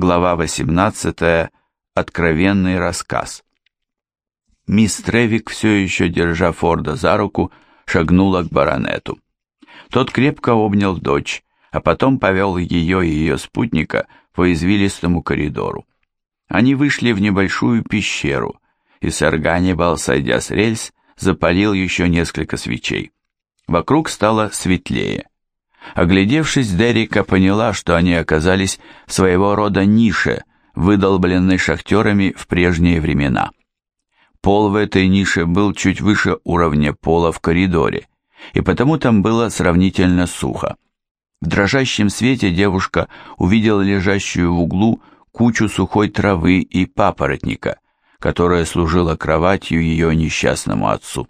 Глава 18. Откровенный рассказ. Мисс Тревик, все еще держа Форда за руку, шагнула к баронету. Тот крепко обнял дочь, а потом повел ее и ее спутника по извилистому коридору. Они вышли в небольшую пещеру, и сэр Ганнибал, сойдя с рельс, запалил еще несколько свечей. Вокруг стало светлее. Оглядевшись, Дерека поняла, что они оказались в своего рода нише, выдолбленной шахтерами в прежние времена. Пол в этой нише был чуть выше уровня пола в коридоре, и потому там было сравнительно сухо. В дрожащем свете девушка увидела лежащую в углу кучу сухой травы и папоротника, которая служила кроватью ее несчастному отцу.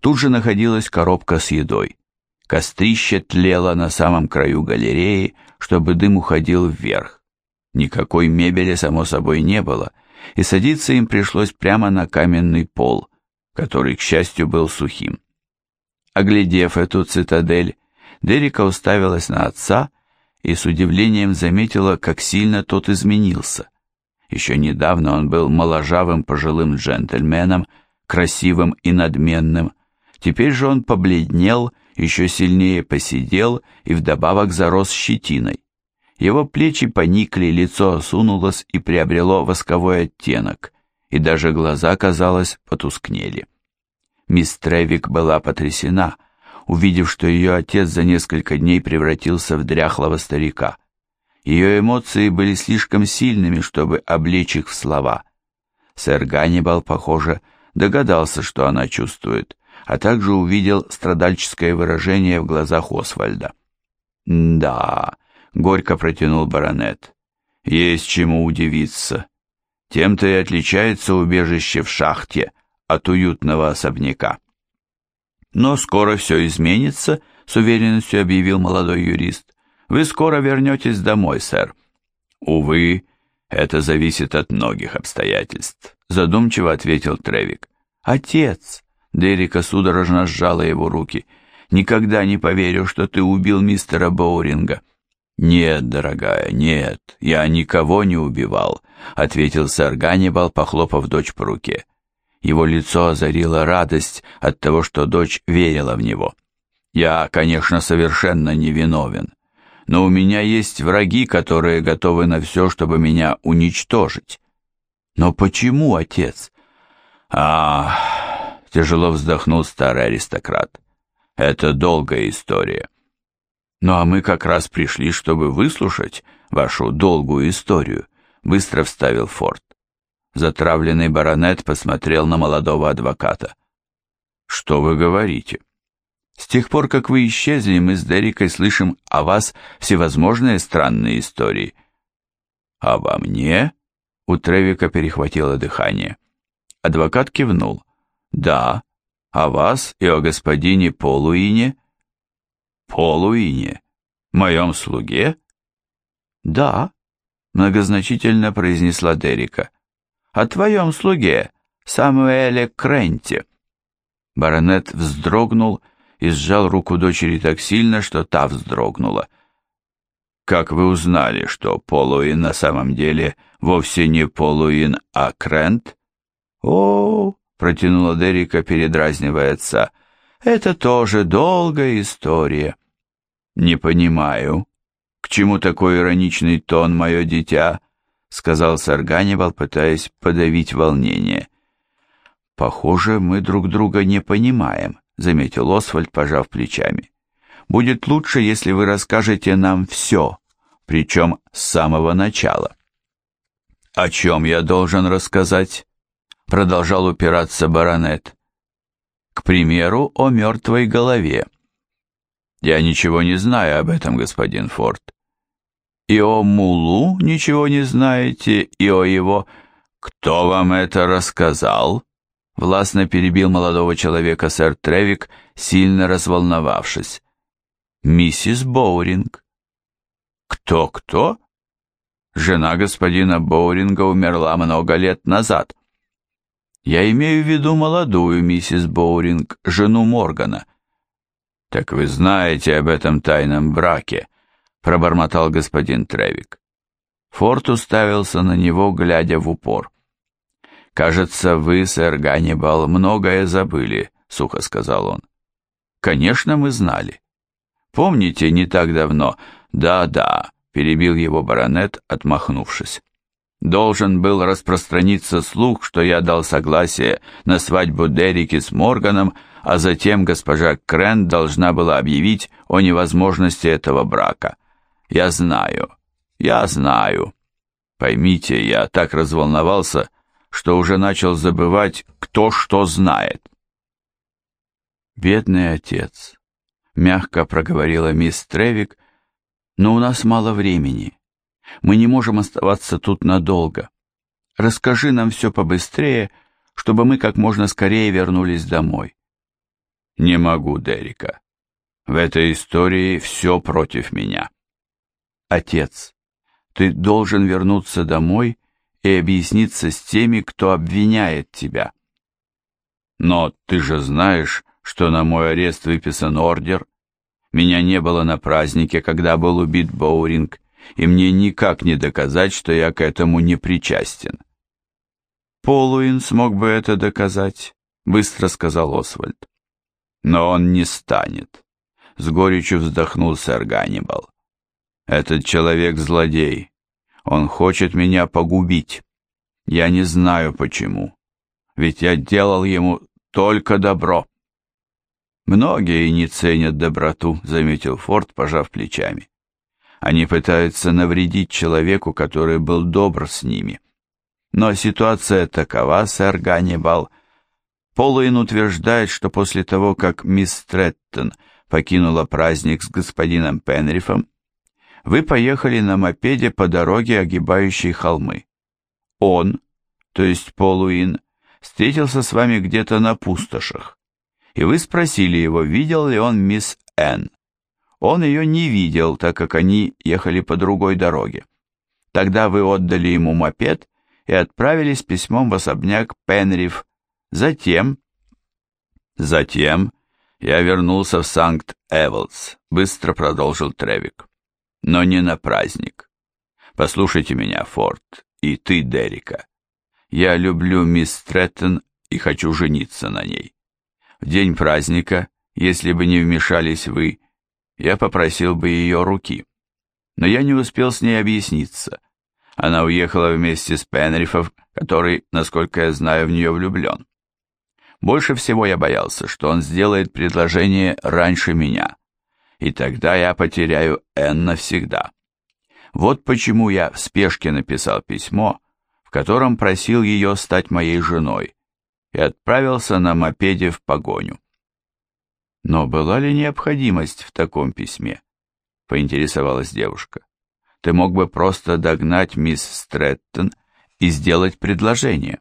Тут же находилась коробка с едой. Кострище тлело на самом краю галереи, чтобы дым уходил вверх. Никакой мебели, само собой, не было, и садиться им пришлось прямо на каменный пол, который, к счастью, был сухим. Оглядев эту цитадель, Дерека уставилась на отца и с удивлением заметила, как сильно тот изменился. Еще недавно он был моложавым пожилым джентльменом, красивым и надменным, теперь же он побледнел еще сильнее посидел и вдобавок зарос щетиной. Его плечи поникли, лицо осунулось и приобрело восковой оттенок, и даже глаза, казалось, потускнели. Мисс Тревик была потрясена, увидев, что ее отец за несколько дней превратился в дряхлого старика. Ее эмоции были слишком сильными, чтобы облечь их в слова. Сэр Ганнибал, похоже, догадался, что она чувствует, а также увидел страдальческое выражение в глазах Освальда. «Да», — горько протянул баронет, — «есть чему удивиться. Тем-то и отличается убежище в шахте от уютного особняка». «Но скоро все изменится», — с уверенностью объявил молодой юрист. «Вы скоро вернетесь домой, сэр». «Увы, это зависит от многих обстоятельств», — задумчиво ответил Тревик. «Отец», Дерека судорожно сжала его руки. «Никогда не поверю, что ты убил мистера Боуринга». «Нет, дорогая, нет, я никого не убивал», — ответил сэр Ганнибал, похлопав дочь по руке. Его лицо озарила радость от того, что дочь верила в него. «Я, конечно, совершенно невиновен, но у меня есть враги, которые готовы на все, чтобы меня уничтожить». «Но почему, отец?» «Ах...» Тяжело вздохнул старый аристократ. Это долгая история. Ну а мы как раз пришли, чтобы выслушать вашу долгую историю, быстро вставил Форд. Затравленный баронет посмотрел на молодого адвоката. Что вы говорите? С тех пор, как вы исчезли, мы с Дерикой слышим о вас всевозможные странные истории. Обо мне? У Тревика перехватило дыхание. Адвокат кивнул. Да, о вас и о господине Полуине. Полуине? Моем слуге? Да, многозначительно произнесла Дерика. О твоем слуге, Самуэле Кренте. Баронет вздрогнул и сжал руку дочери так сильно, что та вздрогнула. «Как вы узнали, что Полуин на самом деле вовсе не Полуин, а Крент?» «О, протянула Дерика, передразнивая отца. «Это тоже долгая история». «Не понимаю, к чему такой ироничный тон, мое дитя?» сказал сэр Ганнибал, пытаясь подавить волнение. «Похоже, мы друг друга не понимаем», — заметил Освальд, пожав плечами. «Будет лучше, если вы расскажете нам все, причем с самого начала». «О чем я должен рассказать?» Продолжал упираться баронет. К примеру, о мертвой голове. Я ничего не знаю об этом, господин Форд. И о Мулу ничего не знаете, и о его... Кто вам это рассказал? Властно перебил молодого человека сэр Тревик, сильно разволновавшись. Миссис Боуринг. Кто-кто? Жена господина Боуринга умерла много лет назад. Я имею в виду молодую миссис Боуринг, жену Моргана. Так вы знаете об этом тайном браке, пробормотал господин Тревик. Форд уставился на него, глядя в упор. «Кажется, вы, сэр Ганнибал, многое забыли», — сухо сказал он. «Конечно, мы знали. Помните, не так давно...» «Да-да», — перебил его баронет, отмахнувшись. «Должен был распространиться слух, что я дал согласие на свадьбу Дерики с Морганом, а затем госпожа Крен должна была объявить о невозможности этого брака. Я знаю, я знаю. Поймите, я так разволновался, что уже начал забывать, кто что знает. «Бедный отец», — мягко проговорила мисс Тревик, — «но у нас мало времени. Мы не можем оставаться тут надолго. Расскажи нам все побыстрее, чтобы мы как можно скорее вернулись домой». «Не могу, Дерека. В этой истории все против меня». «Отец, ты должен вернуться домой и объясниться с теми, кто обвиняет тебя. Но ты же знаешь, что на мой арест выписан ордер. Меня не было на празднике, когда был убит Боуринг, и мне никак не доказать, что я к этому не причастен. Полуин смог бы это доказать, быстро сказал Освальд. Но он не станет. С горечью вздохнул сэр Ганнибал. Этот человек злодей, он хочет меня погубить. Я не знаю почему. Ведь я делал ему только добро. Многие не ценят доброту, заметил Форд, пожав плечами. Они пытаются навредить человеку, который был добр с ними. Но ситуация такова, сэр Ганнибал. Полуин утверждает, что после того, как мисс Треттон покинула праздник с господином Пенрифом, вы поехали на мопеде по дороге, огибающей холмы. Он, то есть Полуин, встретился с вами где-то на пустошах, и вы спросили его, видел ли он мисс Н. Он ее не видел, так как они ехали по другой дороге. Тогда вы отдали ему мопед и отправились письмом в особняк Пенриф. Затем... Затем я вернулся в Санкт-Эволдс, быстро продолжил Тревик но не на праздник. Послушайте меня, Форд, и ты, Дерека. Я люблю мисс Треттон и хочу жениться на ней. В день праздника, если бы не вмешались вы, я попросил бы ее руки. Но я не успел с ней объясниться. Она уехала вместе с Пенрифом, который, насколько я знаю, в нее влюблен. Больше всего я боялся, что он сделает предложение раньше меня, и тогда я потеряю Энн навсегда. Вот почему я в спешке написал письмо, в котором просил ее стать моей женой, и отправился на мопеде в погоню. Но была ли необходимость в таком письме? Поинтересовалась девушка. Ты мог бы просто догнать мисс Стрэттон и сделать предложение.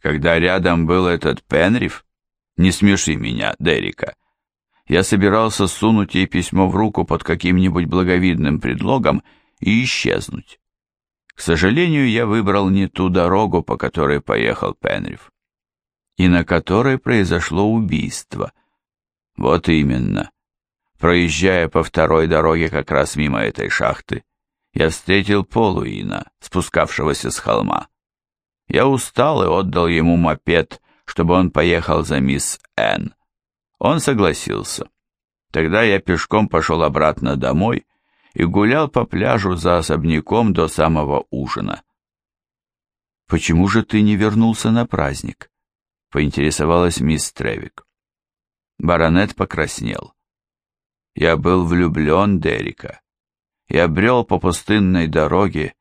Когда рядом был этот Пенриф, не смеши меня, Дерека, я собирался сунуть ей письмо в руку под каким-нибудь благовидным предлогом и исчезнуть. К сожалению, я выбрал не ту дорогу, по которой поехал Пенриф, и на которой произошло убийство. Вот именно. Проезжая по второй дороге как раз мимо этой шахты, я встретил Полуина, спускавшегося с холма. Я устал и отдал ему мопед, чтобы он поехал за мисс Энн. Он согласился. Тогда я пешком пошел обратно домой и гулял по пляжу за особняком до самого ужина. «Почему же ты не вернулся на праздник?» — поинтересовалась мисс Тревик. Баронет покраснел. «Я был влюблен, Дерека. Я брел по пустынной дороге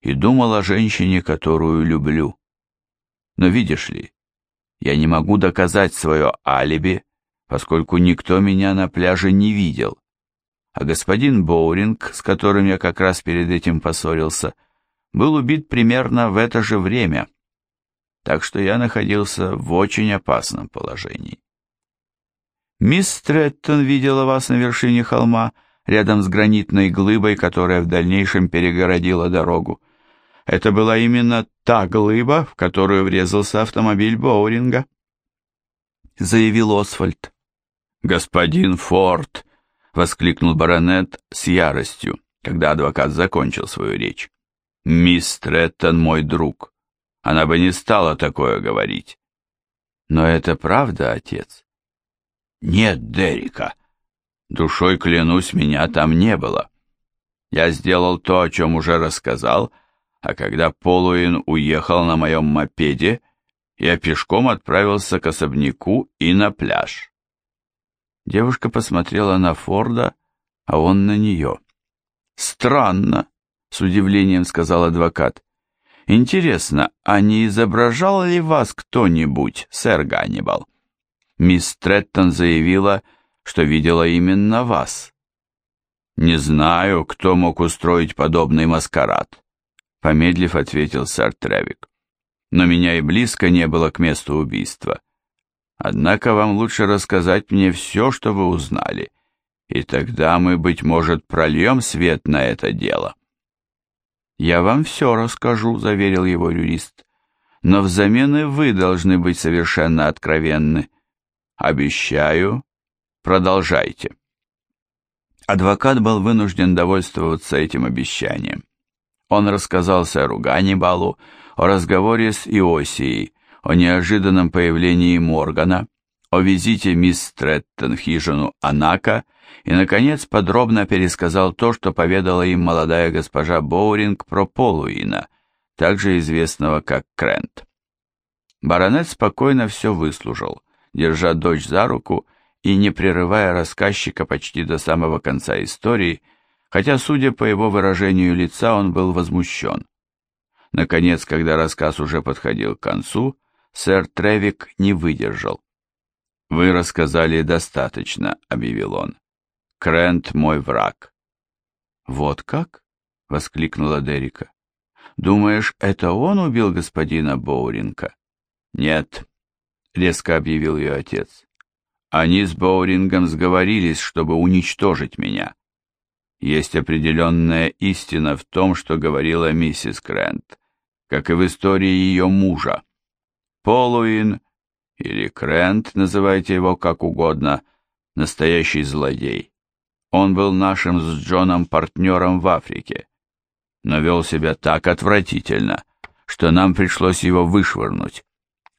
и думал о женщине, которую люблю. Но видишь ли, я не могу доказать свое алиби, поскольку никто меня на пляже не видел. А господин Боуринг, с которым я как раз перед этим поссорился, был убит примерно в это же время, так что я находился в очень опасном положении. Мисс Стрэттон видела вас на вершине холма, рядом с гранитной глыбой, которая в дальнейшем перегородила дорогу. Это была именно та глыба, в которую врезался автомобиль Боуринга, заявил Освальд. «Господин Форд!» — воскликнул баронет с яростью, когда адвокат закончил свою речь. Мисс Треттон мой друг. Она бы не стала такое говорить. Но это правда, отец? Нет, Дерека. Душой клянусь, меня там не было. Я сделал то, о чем уже рассказал, а когда Полуин уехал на моем мопеде, я пешком отправился к особняку и на пляж. Девушка посмотрела на Форда, а он на нее. «Странно», — с удивлением сказал адвокат. «Интересно, а не изображал ли вас кто-нибудь, сэр Ганнибал?» Мисс Треттон заявила, что видела именно вас. «Не знаю, кто мог устроить подобный маскарад», — помедлив ответил сэр Тревик. «Но меня и близко не было к месту убийства. Однако вам лучше рассказать мне все, что вы узнали, и тогда мы, быть может, прольем свет на это дело». «Я вам все расскажу», — заверил его юрист. «Но взамен и вы должны быть совершенно откровенны. Обещаю, продолжайте». Адвокат был вынужден довольствоваться этим обещанием. Он рассказал сэру Ганнибалу о разговоре с Иосией, о неожиданном появлении Моргана, о визите мисс Треттон в хижину Анака и, наконец, подробно пересказал то, что поведала им молодая госпожа Боуринг про Полуина, также известного как Крент. Баронет спокойно все выслушал, держа дочь за руку и не прерывая рассказчика почти до самого конца истории, хотя, судя по его выражению лица, он был возмущен. Наконец, когда рассказ уже подходил к концу, сэр Тревик не выдержал. «Вы рассказали достаточно», — объявил он. «Крент мой враг». «Вот как?» — воскликнула Дерика. «Думаешь, это он убил господина Боуринга?» «Нет», — резко объявил ее отец. «Они с Боурингом сговорились, чтобы уничтожить меня. Есть определенная истина в том, что говорила миссис Крент, как и в истории ее мужа. Полуин или Крент, называйте его как угодно, настоящий злодей. Он был нашим с Джоном партнером в Африке, но вел себя так отвратительно, что нам пришлось его вышвырнуть.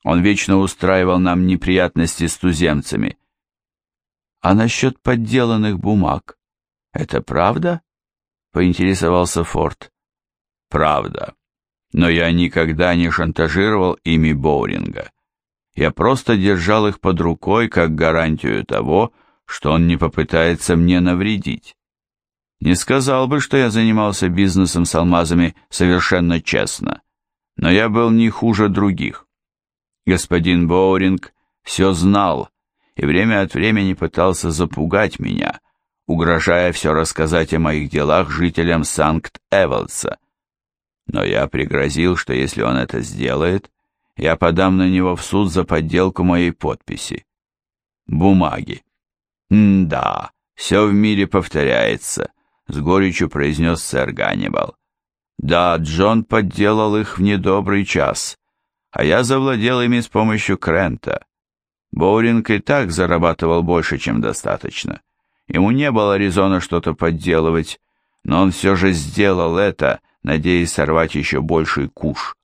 Он вечно устраивал нам неприятности с туземцами. А насчет подделанных бумаг, это правда? Поинтересовался Форд. Правда. Но я никогда не шантажировал ими Боуринга. Я просто держал их под рукой как гарантию того, что он не попытается мне навредить. Не сказал бы, что я занимался бизнесом с алмазами совершенно честно, но я был не хуже других. Господин Боуринг все знал и время от времени пытался запугать меня, угрожая все рассказать о моих делах жителям Санкт-Эвелса. Но я пригрозил, что если он это сделает, я подам на него в суд за подделку моей подписи. Бумаги. «Да, все в мире повторяется», — с горечью произнес сэр Ганнибал. «Да, Джон подделал их в недобрый час, а я завладел ими с помощью Крента. Боуринг и так зарабатывал больше, чем достаточно. Ему не было резона что-то подделывать, но он все же сделал это, надеясь сорвать еще больший куш.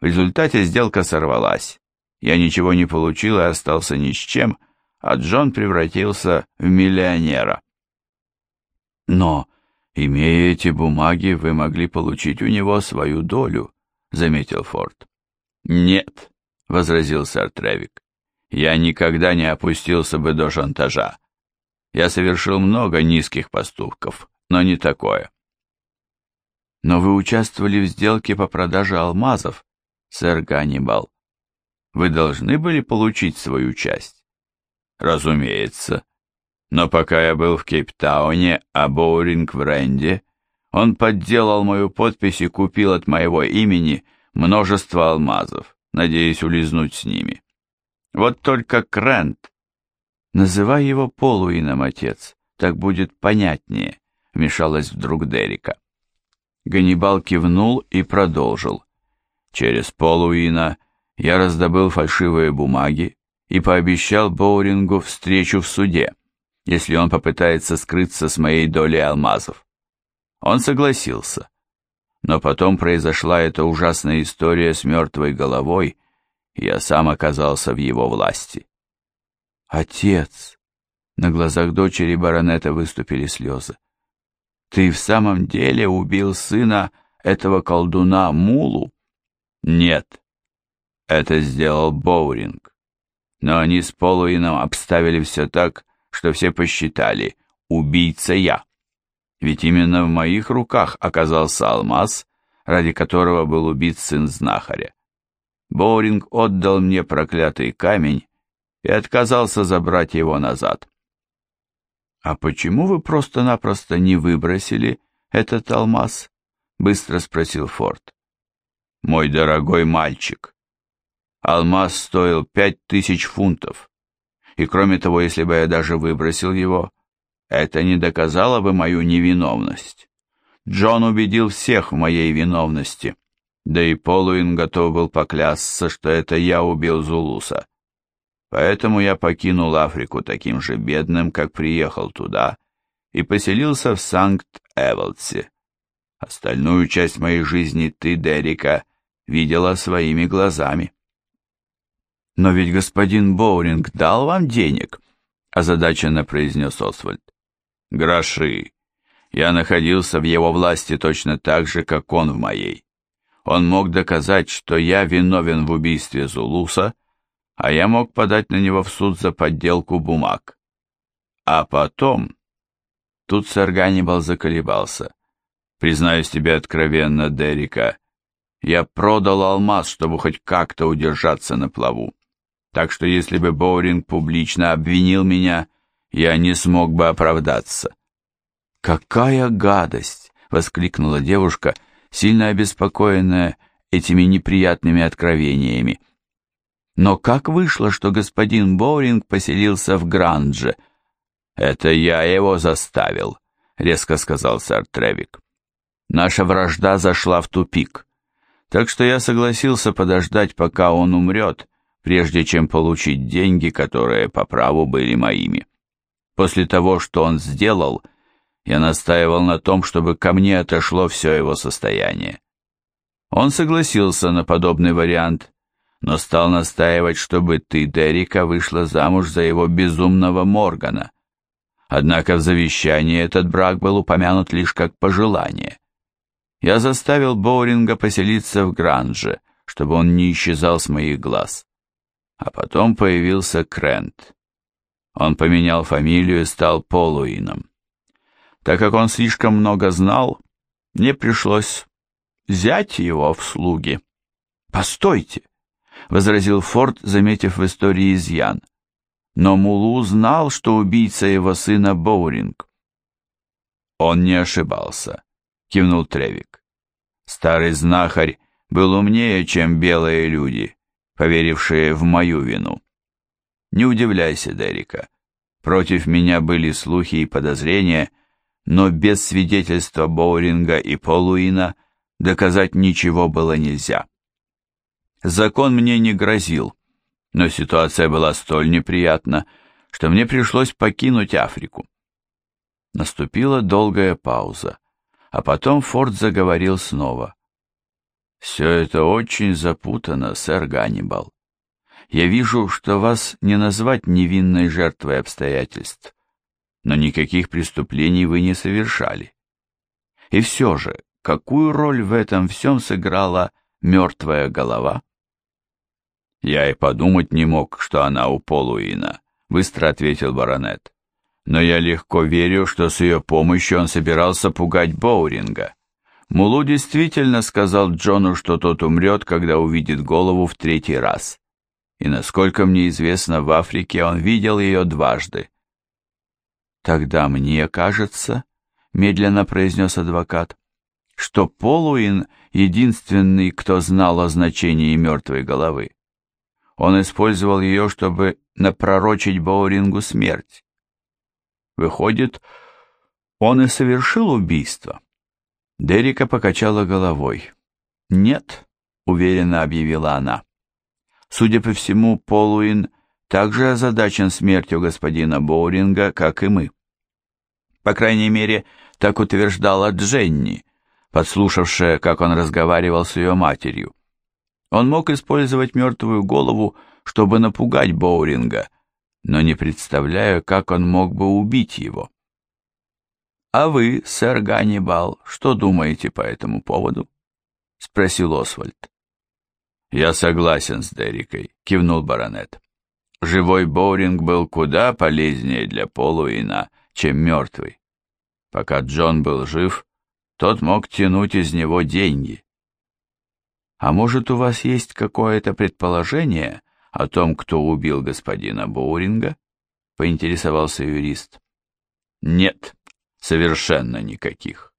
В результате сделка сорвалась. Я ничего не получил и остался ни с чем, а Джон превратился в миллионера. Но, имея эти бумаги, вы могли получить у него свою долю, заметил Форд. Нет, возразил сэр Тревик. Я никогда не опустился бы до шантажа. Я совершил много низких поступков, но не такое. Но вы участвовали в сделке по продаже алмазов, сэр Ганнибал. Вы должны были получить свою часть. Разумеется. Но пока я был в Кейптауне, а Боуринг в Ренде, он подделал мою подпись и купил от моего имени множество алмазов, надеясь улизнуть с ними. Вот только Крент. Называй его Полуином, отец, так будет понятнее, вмешалась вдруг Дерика. Ганнибал кивнул и продолжил. Через Полуина я раздобыл фальшивые бумаги и пообещал Боурингу встречу в суде, если он попытается скрыться с моей долей алмазов. Он согласился. Но потом произошла эта ужасная история с мертвой головой, и я сам оказался в его власти. Отец! На глазах дочери баронета выступили слезы. Ты в самом деле убил сына этого колдуна Мулу? Нет. Это сделал Боуринг. Но они с Полуином обставили все так, что все посчитали, убийца я. Ведь именно в моих руках оказался алмаз, ради которого был убит сын знахаря. Боуринг отдал мне проклятый камень и отказался забрать его назад. «А почему вы просто-напросто не выбросили этот алмаз?» — быстро спросил Форд. «Мой дорогой мальчик, алмаз стоил пять тысяч фунтов, и кроме того, если бы я даже выбросил его, это не доказало бы мою невиновность. Джон убедил всех в моей виновности, да и Полуин готов был поклясться, что это я убил Зулуса. Поэтому я покинул Африку таким же бедным, как приехал туда, и поселился в Санкт-Эволдсе. Остальную часть моей жизни ты, Дерека, видела своими глазами. «Но ведь господин Боуринг дал вам денег», — озадаченно произнес Освальд. «Гроши. Я находился в его власти точно так же, как он в моей. Он мог доказать, что я виновен в убийстве Зулуса, а я мог подать на него в суд за подделку бумаг. А потом... Тут сэр Ганнибал заколебался. Признаюсь тебе откровенно, Дерека, я продал алмаз, чтобы хоть как-то удержаться на плаву. Так что если бы Боуринг публично обвинил меня, я не смог бы оправдаться. «Какая гадость!» — воскликнула девушка, сильно обеспокоенная этими неприятными откровениями. Но как вышло, что господин Боуринг поселился в Грандже? Это я его заставил, резко сказал сэр Тревик. Наша вражда зашла в тупик. Так что я согласился подождать, пока он умрет, прежде чем получить деньги, которые по праву были моими. После того, что он сделал, я настаивал на том, чтобы ко мне отошло все его состояние. Он согласился на подобный вариант, но стал настаивать, чтобы ты, Дерека, вышла замуж за его безумного Моргана. Однако в завещании этот брак был упомянут лишь как пожелание. Я заставил Боуринга поселиться в Гранже, чтобы он не исчезал с моих глаз. А потом появился Крент. Он поменял фамилию и стал Полуином. Так как он слишком много знал, мне пришлось взять его в слуги. «Постойте!» — возразил Форд, заметив в истории изъян. Но Мулу знал, что убийца его сына Боуринг. «Он не ошибался», — кивнул Тревик. «Старый знахарь был умнее, чем белые люди, поверившие в мою вину. Не удивляйся, Дерека. Против меня были слухи и подозрения, но без свидетельства Боуринга и Полуина доказать ничего было нельзя. Закон мне не грозил, но ситуация была столь неприятна, что мне пришлось покинуть Африку. Наступила долгая пауза, а потом Форд заговорил снова. «Все это очень запутано, сэр Ганнибал. Я вижу, что вас не назвать невинной жертвой обстоятельств, но никаких преступлений вы не совершали. И все же, какую роль в этом всем сыграла мертвая голова?» «Я и подумать не мог, что она у Полуина», — быстро ответил баронет. «Но я легко верю, что с ее помощью он собирался пугать Боуринга. Мулу действительно сказал Джону, что тот умрет, когда увидит голову в третий раз. И, насколько мне известно, в Африке он видел ее дважды». «Тогда мне кажется», — медленно произнес адвокат, «что Полуин — единственный, кто знал о значении мертвой головы. Он использовал ее, чтобы напророчить Боурингу смерть. Выходит, он и совершил убийство. Дерека покачала головой. «Нет», — уверенно объявила она. Судя по всему, Полуин также озадачен смертью господина Боуринга, как и мы. По крайней мере, так утверждала Дженни, подслушавшая, как он разговаривал с ее матерью. Он мог использовать мертвую голову, чтобы напугать Боуринга, но не представляю, как он мог бы убить его. «А вы, сэр Ганнибал, что думаете по этому поводу?» — спросил Освальд. «Я согласен с Дерикой», — кивнул баронет. «Живой Боуринг был куда полезнее для Полуина, чем мертвый. Пока Джон был жив, тот мог тянуть из него деньги. А может, у вас есть какое-то предположение о том, кто убил господина Боуринга? Поинтересовался юрист. Нет, совершенно никаких.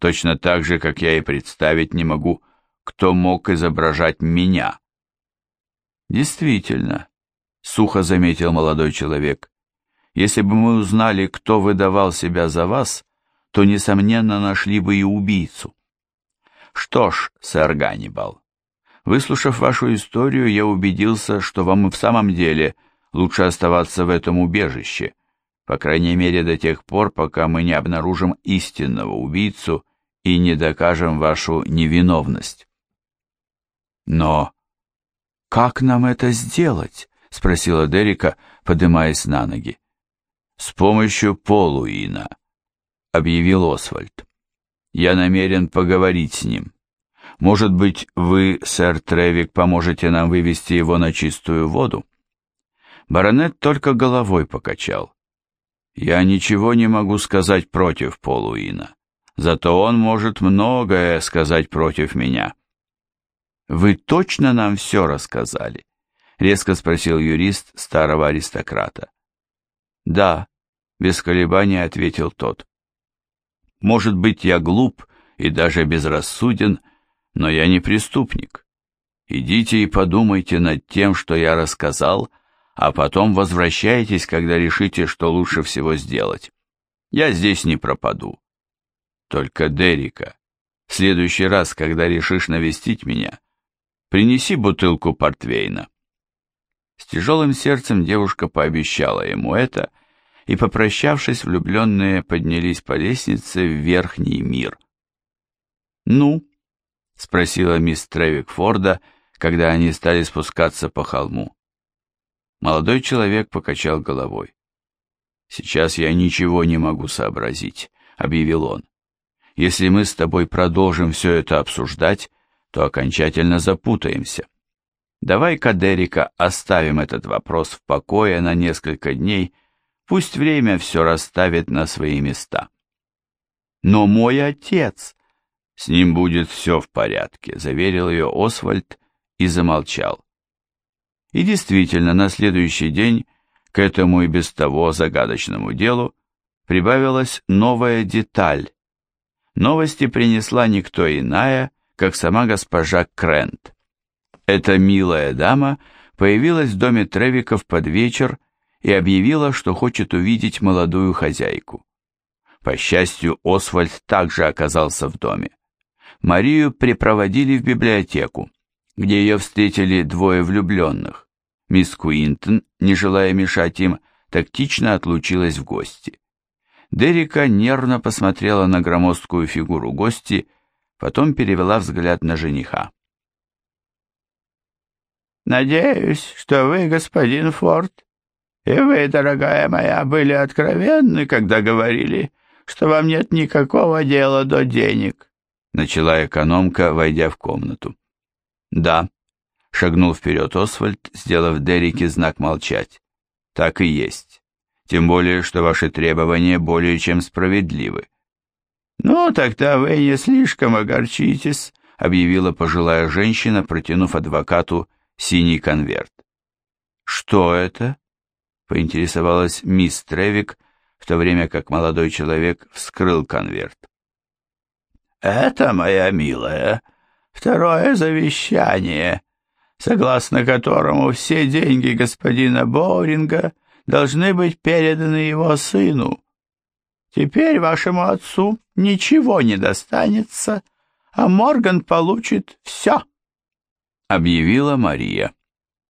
Точно так же, как я и представить не могу, кто мог изображать меня. Действительно, сухо заметил молодой человек. Если бы мы узнали, кто выдавал себя за вас, то, несомненно, нашли бы и убийцу. Что ж, сэр Ганнибал, выслушав вашу историю, я убедился, что вам и в самом деле лучше оставаться в этом убежище, по крайней мере до тех пор, пока мы не обнаружим истинного убийцу и не докажем вашу невиновность. Но как нам это сделать? спросила Дерика, поднимаясь на ноги. С помощью Полуина объявил Освальд. «Я намерен поговорить с ним. Может быть, вы, сэр Тревик, поможете нам вывести его на чистую воду?» Баронет только головой покачал. «Я ничего не могу сказать против Полуина, зато он может многое сказать против меня». «Вы точно нам все рассказали?» — резко спросил юрист старого аристократа. «Да», — без колебаний ответил тот. Может быть, я глуп и даже безрассуден, но я не преступник. Идите и подумайте над тем, что я рассказал, а потом возвращайтесь, когда решите, что лучше всего сделать. Я здесь не пропаду. Только, Дерика, в следующий раз, когда решишь навестить меня, принеси бутылку портвейна. С тяжелым сердцем девушка пообещала ему это, и, попрощавшись, влюбленные поднялись по лестнице в верхний мир. «Ну?» — спросила мисс Тревик Форда, когда они стали спускаться по холму. Молодой человек покачал головой. «Сейчас я ничего не могу сообразить», — объявил он. «Если мы с тобой продолжим все это обсуждать, то окончательно запутаемся. Давай-ка, Дерека, оставим этот вопрос в покое на несколько дней Пусть время все расставит на свои места. Но мой отец... С ним будет все в порядке, заверил ее Освальд и замолчал. И действительно, на следующий день к этому и без того загадочному делу прибавилась новая деталь. Новости принесла никто иная, как сама госпожа Крент. Эта милая дама появилась в доме Тревиков под вечер и объявила, что хочет увидеть молодую хозяйку. По счастью, Освальд также оказался в доме. Марию припроводили в библиотеку, где ее встретили двое влюбленных. Мисс Куинтон, не желая мешать им, тактично отлучилась в гости. Дерека нервно посмотрела на громоздкую фигуру гости, потом перевела взгляд на жениха. «Надеюсь, что вы, господин Форд, и вы, дорогая моя, были откровенны, когда говорили, что вам нет никакого дела до денег, — начала экономка, войдя в комнату. — Да, — шагнул вперед Освальд, сделав Дереке знак молчать. — Так и есть. Тем более, что ваши требования более чем справедливы. — Ну, тогда вы не слишком огорчитесь, — объявила пожилая женщина, протянув адвокату синий конверт. — Что это? — поинтересовалась мисс Тревик, в то время как молодой человек вскрыл конверт. «Это, моя милая, второе завещание, согласно которому все деньги господина Боуринга должны быть переданы его сыну. Теперь вашему отцу ничего не достанется, а Морган получит все», — объявила Мария.